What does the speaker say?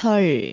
설